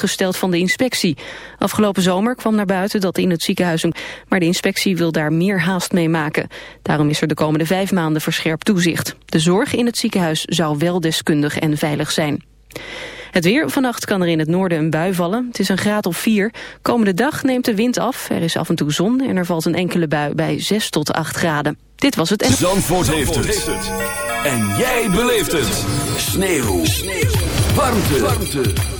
uitgesteld van de inspectie. Afgelopen zomer kwam naar buiten dat in het ziekenhuis... maar de inspectie wil daar meer haast mee maken. Daarom is er de komende vijf maanden verscherpt toezicht. De zorg in het ziekenhuis zou wel deskundig en veilig zijn. Het weer, vannacht kan er in het noorden een bui vallen. Het is een graad of 4. Komende dag neemt de wind af, er is af en toe zon... en er valt een enkele bui bij 6 tot 8 graden. Dit was het... Zandvoort heeft, het. En jij beleeft het. Sneeuw. Sneeuw. Warmte. Warmte.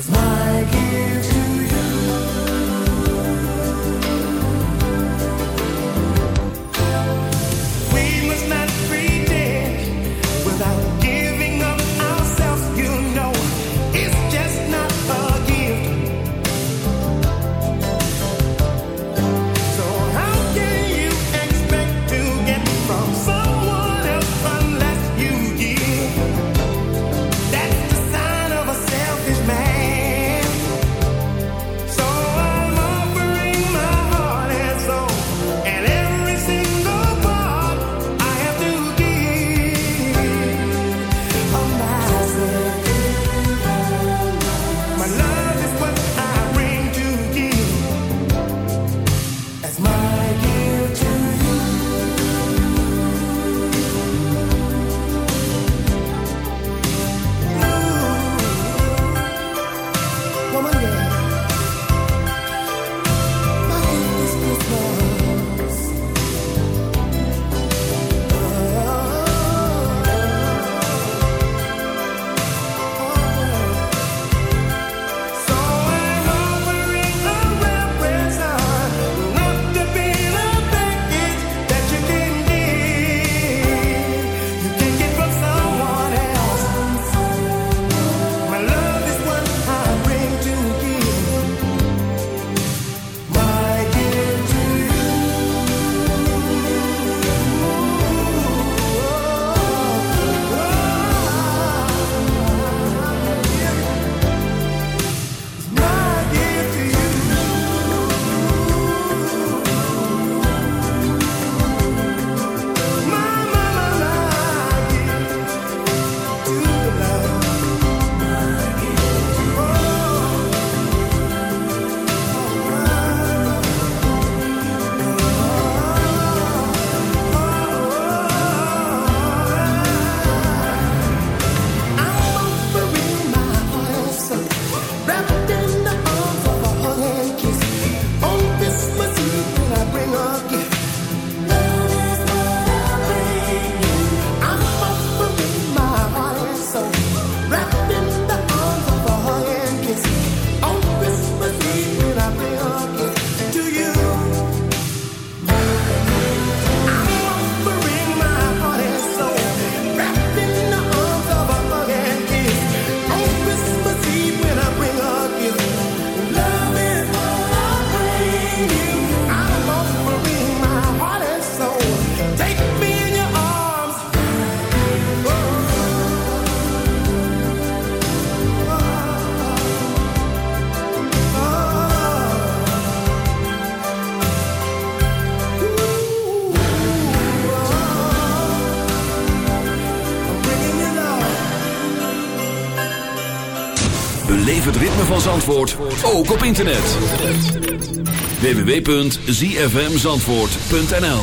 Cause my van Zandvoort, ook op internet. www.zfmzandvoort.nl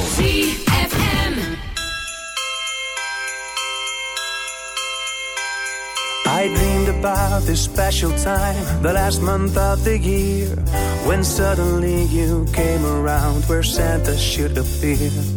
I dreamed about this special time, the last month of the year, when suddenly you came around where Santa should appear.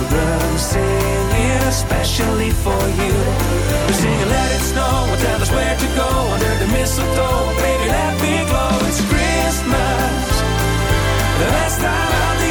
singing especially for you. We're singing Let It Snow and tell us where to go under the mistletoe. Baby, let me glow. It's Christmas, the best time of the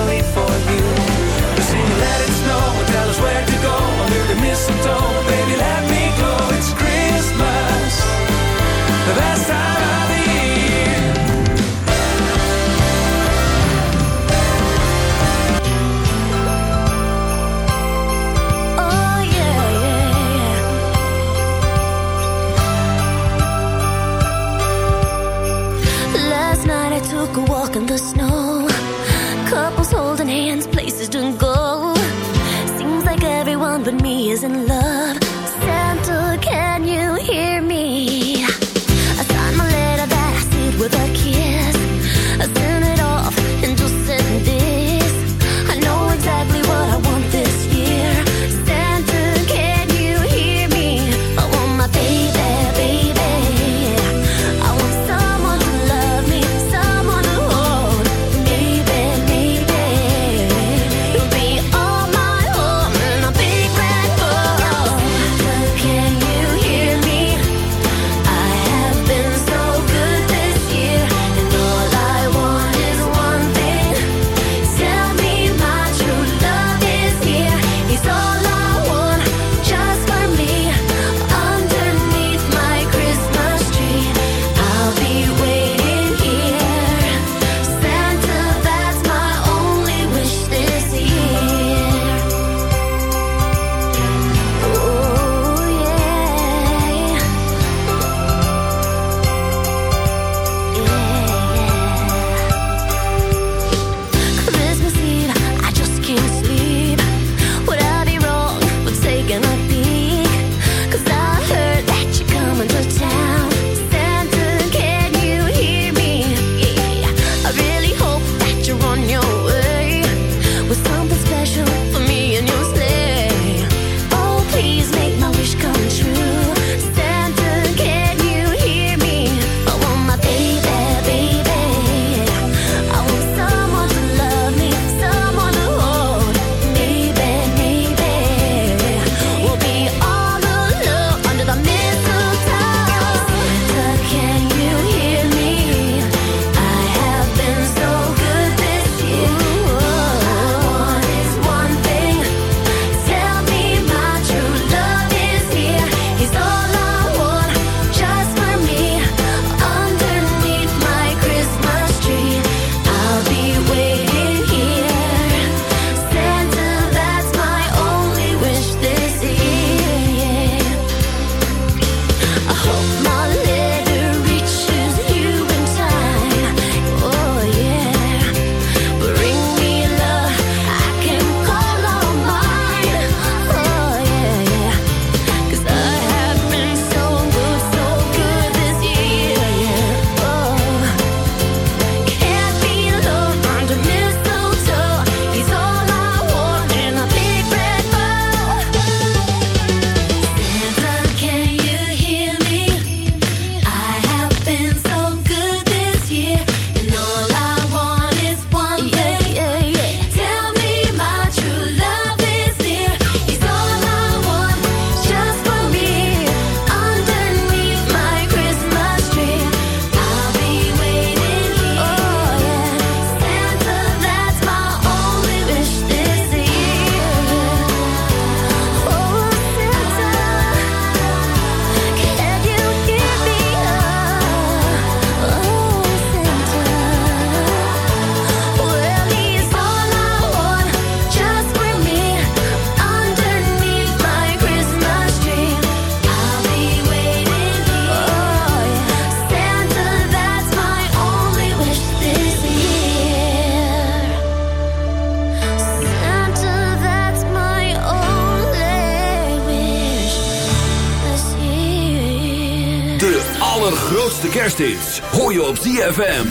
for go. Baby, let me go. It's Christmas, the best time but ZFM.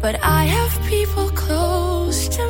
but I have people close to me.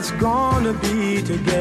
it's gonna be together.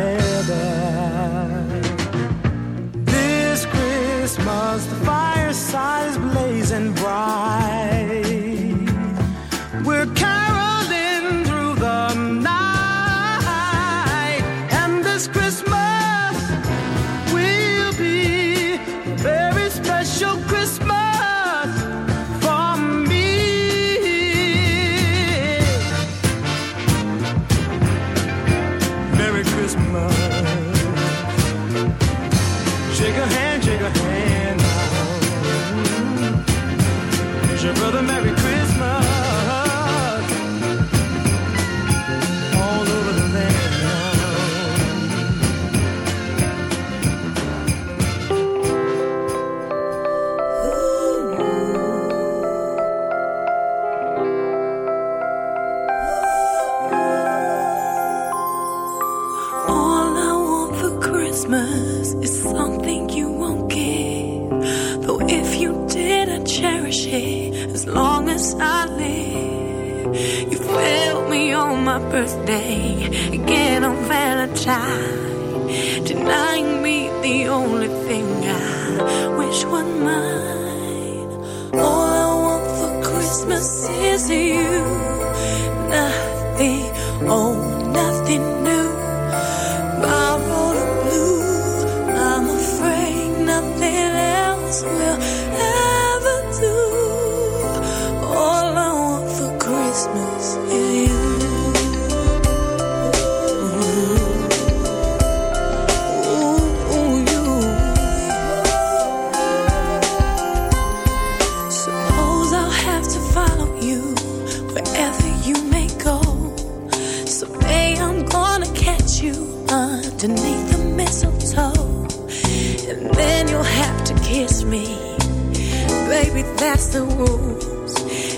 will that's the rules.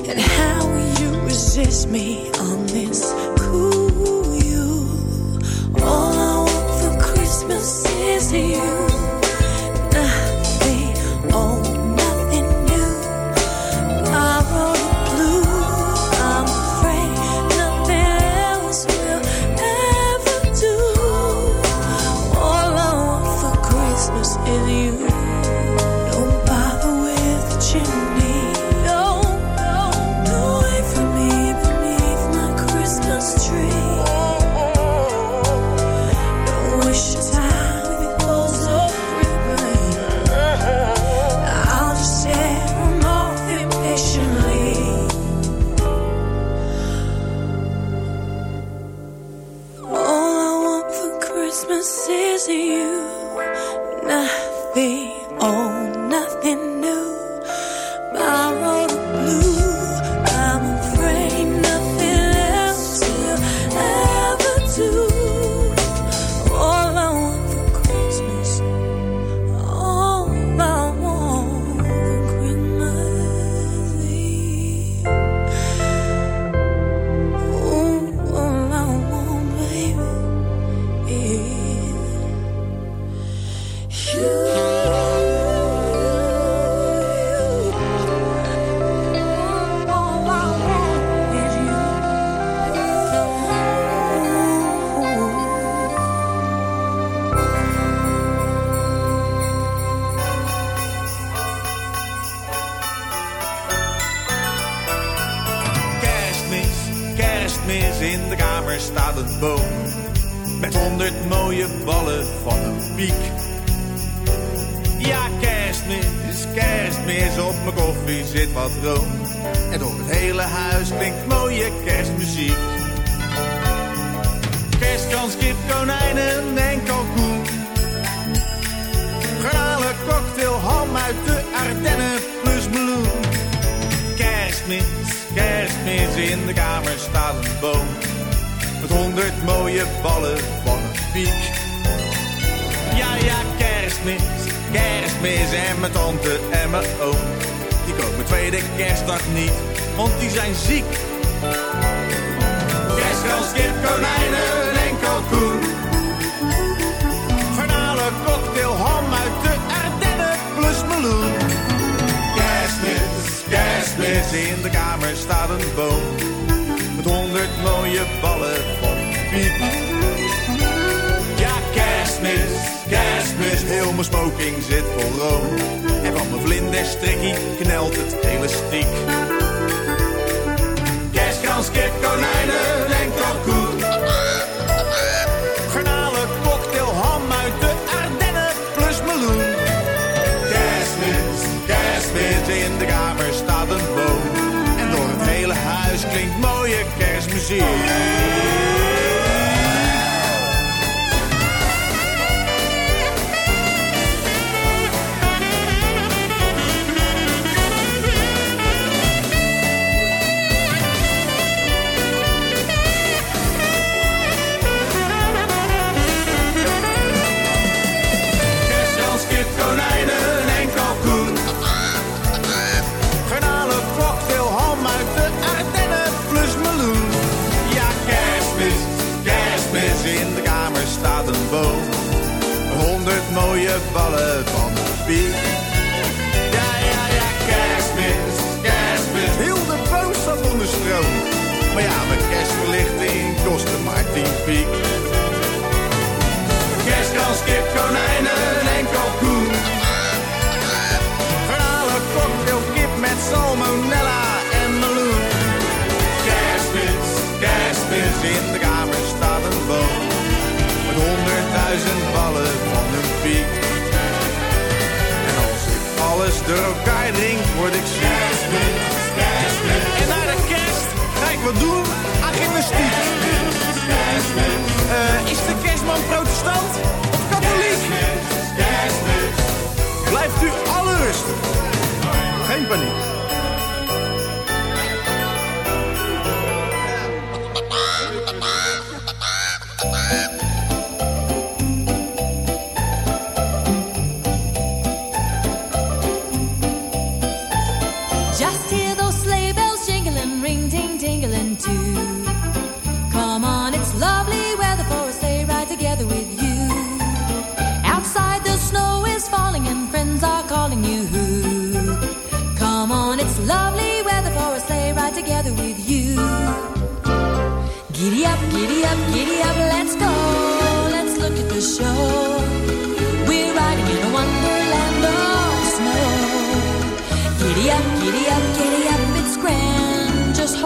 And how you resist me. see. be. De door elkaar word ik ziek. En naar de kerst ga ik wat doen aan gymnastiek. Eh, is de kerstman protestant of katholiek? Blijft u alle rustig. Geen paniek. Just hear those sleigh bells jingling, ring ding dingling too. Come on, it's lovely weather for a sleigh ride together with you. Outside the snow is falling and friends are calling you. Come on, it's lovely weather for a sleigh ride together with you. Giddy up, giddy up, giddy up, let's go. Let's look at the show.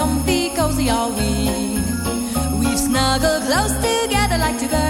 Comfy, cozy are we. We've snuggled close together like two birds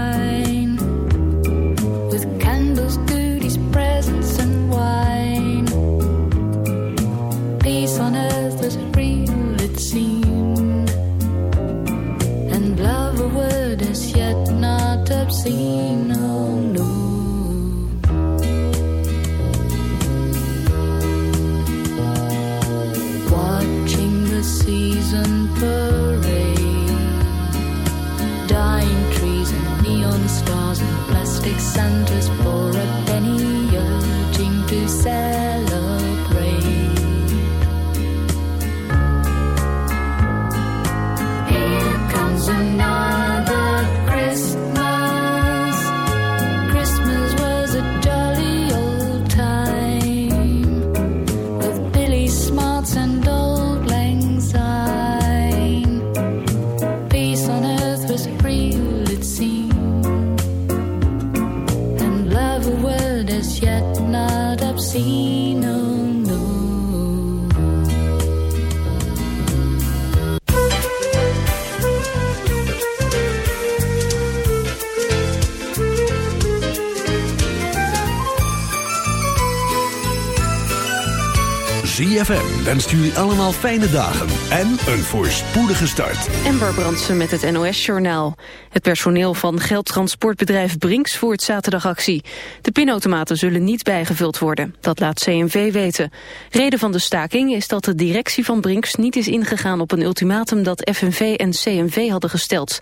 ZFM wenst jullie allemaal fijne dagen en een voorspoedige start. Ember Brandsen met het NOS-journaal. Het personeel van geldtransportbedrijf Brinks voert zaterdagactie. De pinautomaten zullen niet bijgevuld worden. Dat laat CNV weten. Reden van de staking is dat de directie van Brinks niet is ingegaan op een ultimatum dat FNV en CNV hadden gesteld.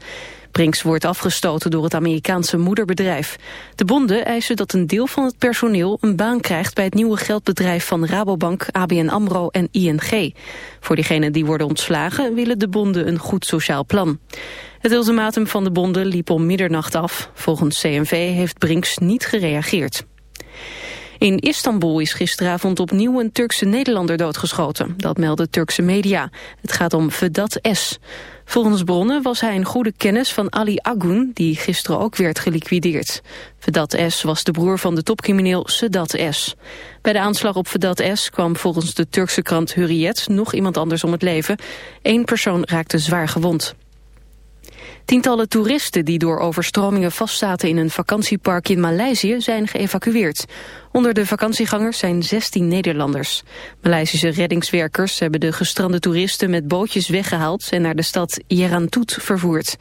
Brinks wordt afgestoten door het Amerikaanse moederbedrijf. De bonden eisen dat een deel van het personeel een baan krijgt bij het nieuwe geldbedrijf van Rabobank, ABN AMRO en ING. Voor diegenen die worden ontslagen willen de bonden een goed sociaal plan. Het ultimatum van de bonden liep om middernacht af. Volgens CNV heeft Brinks niet gereageerd. In Istanbul is gisteravond opnieuw een Turkse Nederlander doodgeschoten. Dat melden Turkse media. Het gaat om Vedat S. Volgens bronnen was hij een goede kennis van Ali Agun, die gisteren ook werd geliquideerd. Vedat S. was de broer van de topcrimineel Sedat S. Bij de aanslag op Vedat S. kwam volgens de Turkse krant Hurriyet nog iemand anders om het leven. Eén persoon raakte zwaar gewond. Tientallen toeristen die door overstromingen vastzaten in een vakantiepark in Maleisië zijn geëvacueerd. Onder de vakantiegangers zijn 16 Nederlanders. Maleisische reddingswerkers hebben de gestrande toeristen met bootjes weggehaald en naar de stad Yerantoet vervoerd.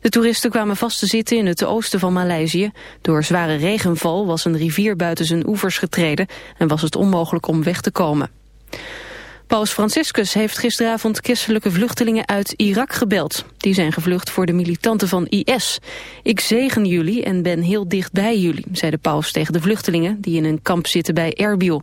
De toeristen kwamen vast te zitten in het oosten van Maleisië. Door zware regenval was een rivier buiten zijn oevers getreden en was het onmogelijk om weg te komen. Paus Franciscus heeft gisteravond christelijke vluchtelingen uit Irak gebeld. Die zijn gevlucht voor de militanten van IS. Ik zegen jullie en ben heel dicht bij jullie, zei de paus tegen de vluchtelingen... die in een kamp zitten bij Erbil.